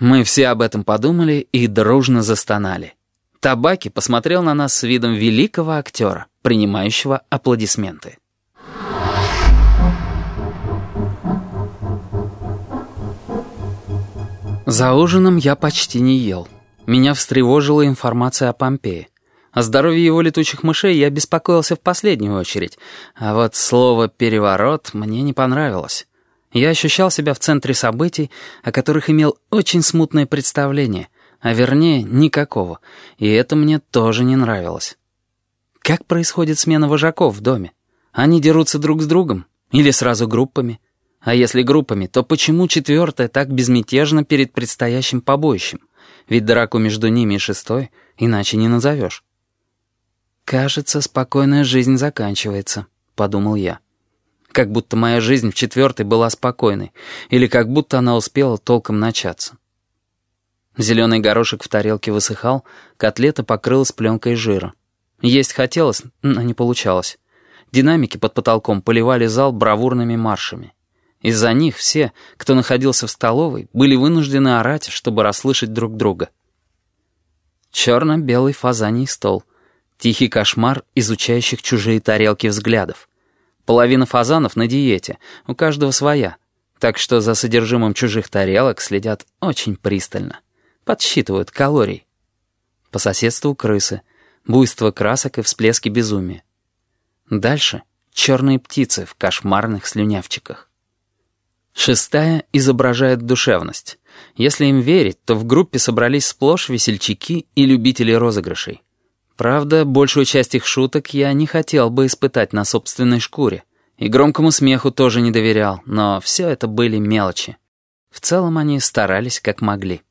Мы все об этом подумали и дружно застонали. Табаки посмотрел на нас с видом великого актера, принимающего аплодисменты. За ужином я почти не ел. Меня встревожила информация о Помпее. О здоровье его летучих мышей я беспокоился в последнюю очередь, а вот слово «переворот» мне не понравилось. Я ощущал себя в центре событий, о которых имел очень смутное представление, а вернее, никакого, и это мне тоже не нравилось. Как происходит смена вожаков в доме? Они дерутся друг с другом? Или сразу группами? А если группами, то почему четвертая так безмятежна перед предстоящим побоищем? Ведь драку между ними и шестой иначе не назовешь. «Кажется, спокойная жизнь заканчивается», — подумал я как будто моя жизнь в четвертой была спокойной, или как будто она успела толком начаться. Зеленый горошек в тарелке высыхал, котлета покрылась пленкой жира. Есть хотелось, но не получалось. Динамики под потолком поливали зал бравурными маршами. Из-за них все, кто находился в столовой, были вынуждены орать, чтобы расслышать друг друга. Черно-белый фазаний стол. Тихий кошмар изучающих чужие тарелки взглядов. Половина фазанов на диете, у каждого своя. Так что за содержимым чужих тарелок следят очень пристально. Подсчитывают калорий. По соседству крысы, буйство красок и всплески безумия. Дальше черные птицы в кошмарных слюнявчиках. Шестая изображает душевность. Если им верить, то в группе собрались сплошь весельчаки и любители розыгрышей. Правда, большую часть их шуток я не хотел бы испытать на собственной шкуре. И громкому смеху тоже не доверял, но все это были мелочи. В целом они старались как могли.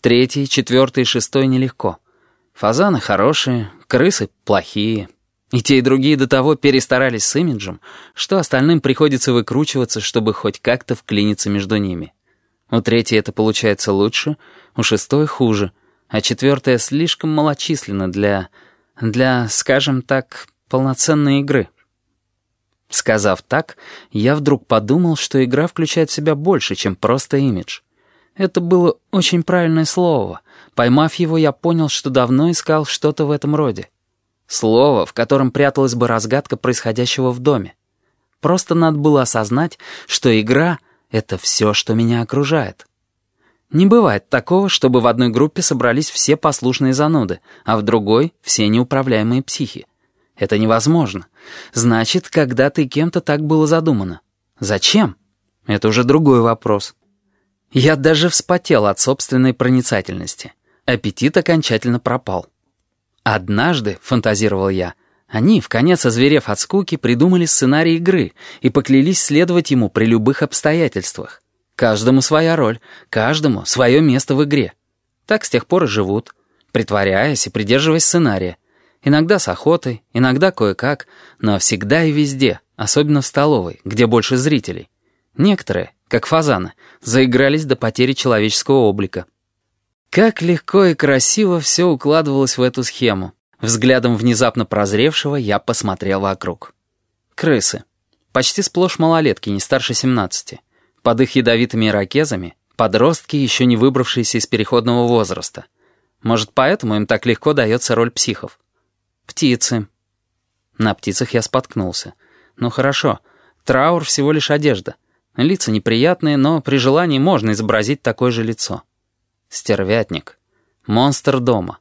Третий, четвертый и шестой нелегко. Фазаны хорошие, крысы плохие. И те, и другие до того перестарались с имиджем, что остальным приходится выкручиваться, чтобы хоть как-то вклиниться между ними. У третьей это получается лучше, у шестой хуже — а четвертая слишком малочисленна для... для, скажем так, полноценной игры. Сказав так, я вдруг подумал, что игра включает в себя больше, чем просто имидж. Это было очень правильное слово. Поймав его, я понял, что давно искал что-то в этом роде. Слово, в котором пряталась бы разгадка происходящего в доме. Просто надо было осознать, что игра — это все, что меня окружает. Не бывает такого, чтобы в одной группе собрались все послушные зануды, а в другой — все неуправляемые психи. Это невозможно. Значит, когда-то и кем-то так было задумано. Зачем? Это уже другой вопрос. Я даже вспотел от собственной проницательности. Аппетит окончательно пропал. Однажды, фантазировал я, они, в конец озверев от скуки, придумали сценарий игры и поклялись следовать ему при любых обстоятельствах. Каждому своя роль, каждому свое место в игре. Так с тех пор и живут, притворяясь и придерживаясь сценария. Иногда с охотой, иногда кое-как, но всегда и везде, особенно в столовой, где больше зрителей. Некоторые, как фазаны, заигрались до потери человеческого облика. Как легко и красиво все укладывалось в эту схему. Взглядом внезапно прозревшего я посмотрел вокруг. Крысы. Почти сплошь малолетки, не старше 17. Под их ядовитыми ирокезами подростки, еще не выбравшиеся из переходного возраста. Может, поэтому им так легко дается роль психов. Птицы. На птицах я споткнулся. Ну хорошо, траур всего лишь одежда. Лица неприятные, но при желании можно изобразить такое же лицо. Стервятник. Монстр дома.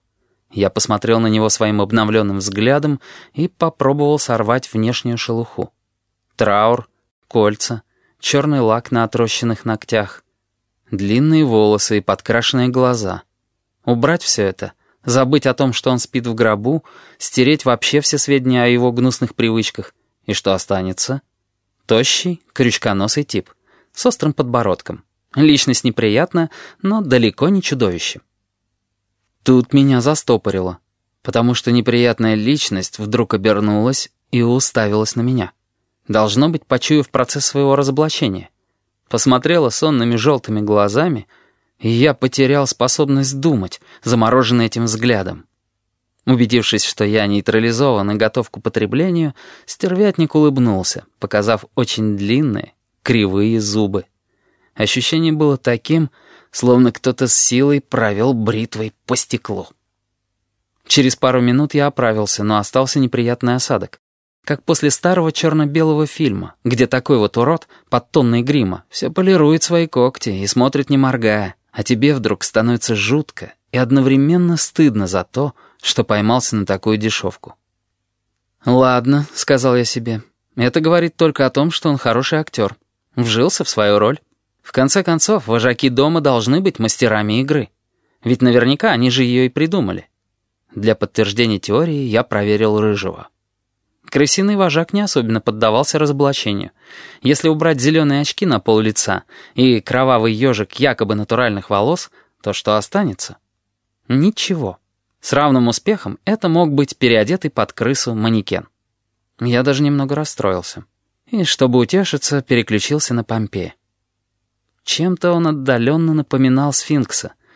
Я посмотрел на него своим обновленным взглядом и попробовал сорвать внешнюю шелуху. Траур, кольца — черный лак на отрощенных ногтях, длинные волосы и подкрашенные глаза. Убрать все это, забыть о том, что он спит в гробу, стереть вообще все сведения о его гнусных привычках. И что останется? Тощий, крючконосый тип, с острым подбородком. Личность неприятная, но далеко не чудовище. Тут меня застопорило, потому что неприятная личность вдруг обернулась и уставилась на меня. Должно быть, почуяв процесс своего разоблачения. Посмотрела сонными желтыми глазами, и я потерял способность думать, замороженный этим взглядом. Убедившись, что я нейтрализован и готов к употреблению, стервятник улыбнулся, показав очень длинные, кривые зубы. Ощущение было таким, словно кто-то с силой провел бритвой по стеклу. Через пару минут я оправился, но остался неприятный осадок. Как после старого черно-белого фильма, где такой вот урод под тонной грима все полирует свои когти и смотрит не моргая, а тебе вдруг становится жутко и одновременно стыдно за то, что поймался на такую дешевку. «Ладно», — сказал я себе, — «это говорит только о том, что он хороший актер. Вжился в свою роль. В конце концов, вожаки дома должны быть мастерами игры. Ведь наверняка они же ее и придумали». Для подтверждения теории я проверил Рыжего. Крысиный вожак не особенно поддавался разоблачению. Если убрать зеленые очки на пол лица и кровавый ежик якобы натуральных волос, то что останется? Ничего. С равным успехом это мог быть переодетый под крысу манекен. Я даже немного расстроился. И, чтобы утешиться, переключился на Помпея. Чем-то он отдаленно напоминал сфинкса —